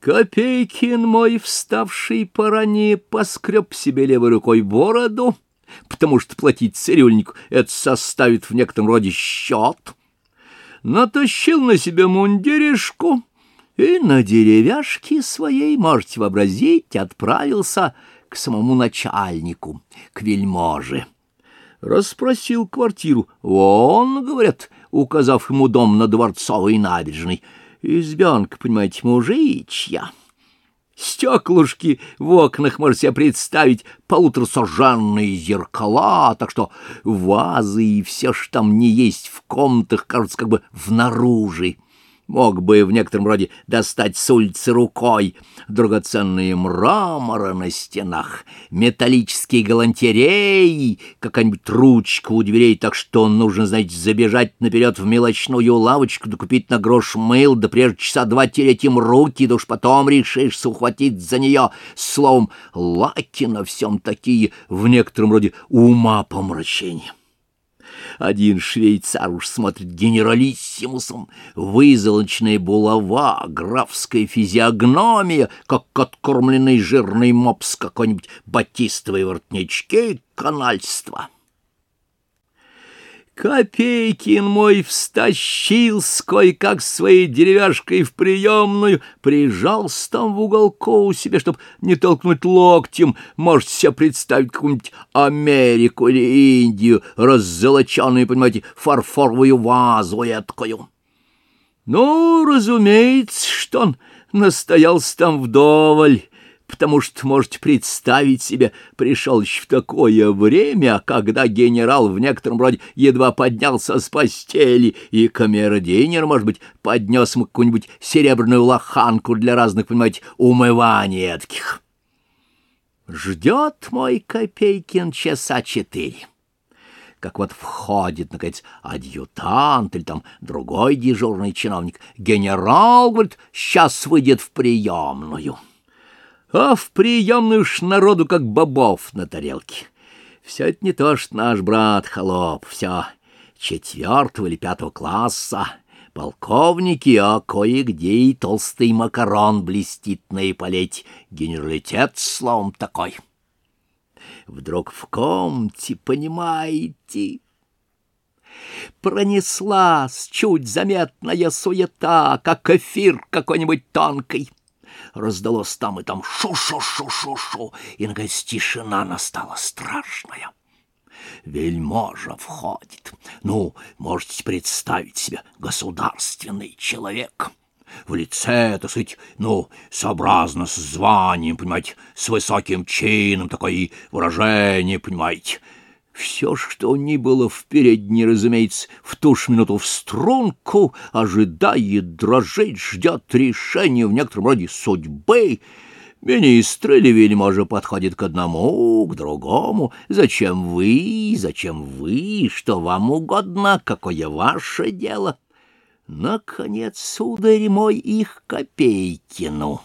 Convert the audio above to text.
Копейкин мой, вставший поранее, поскреб себе левой рукой бороду, потому что платить цирюльнику это составит в некотором роде счет. Натащил на себе мундиришку и на деревяшке своей, можете вообразить, отправился к самому начальнику, к вельможе. Расспросил квартиру. Он, говорят, указав ему дом на Дворцовой набережной — избенка, понимаете, мужичья. Стеклушки в окнах, можете себе представить, полуторасожженные зеркала, так что вазы и все, что там не есть в комнатах, кажутся как бы внаружи мог бы в некотором роде достать с улицы рукой драгоценные мраморы на стенах, металлические галантереи, какая-нибудь ручка у дверей, так что нужно, знаете, забежать наперед в мелочную лавочку, докупить на грош мыл, да прежде часа два тереть им руки, да уж потом решишься ухватить за нее. Словом, лаки на всем такие, в некотором роде ума помрачения. Один швейцар уж смотрит генералиссимусом, вызолочная булава, графская физиогномия, как откормленный жирный мопс какой-нибудь батистовой воротнички, канальство. Копейкин мой встащил с кое-как своей деревяшкой в приемную, прижался там в уголку у себя, чтоб не толкнуть локтем. Можете себе представить какую-нибудь Америку или Индию, раззолоченную, понимаете, фарфоровую вазу эткую. Ну, разумеется, что он настоялся там вдоволь, потому что, можете представить себе, пришел еще в такое время, когда генерал в некотором роде едва поднялся с постели, и камердинер, может быть, поднес ему какую-нибудь серебряную лоханку для разных, понимаете, умываний таких. Ждет мой Копейкин часа четыре как вот входит, наконец, адъютант или там другой дежурный чиновник. Генерал, говорит, сейчас выйдет в приемную а в приемную ж народу как бобов на тарелке. Все это не то, что наш брат холоп, все четвертого или пятого класса, полковники, а кое-где и толстый макарон блестит на эполете, генералитет, словом, такой. Вдруг в комнате, понимаете, пронеслась чуть заметная суета, как эфир какой-нибудь тонкой раздалось там и там шу-шу-шу-шу-шу, и, наконец, тишина настала страшная. Вельможа входит. Ну, можете представить себе, государственный человек в лице, так сказать, ну, сообразно с званием, понимаете, с высоким чином, такое выражение, понимаете, все, что ни было в передней, разумеется, в ту же минуту в струнку, ожидает, дрожит, ждет решения в некотором роде судьбы. Министры или вельможа подходит к одному, к другому. Зачем вы, зачем вы, что вам угодно, какое ваше дело? Наконец, сударь мой, их Копейкину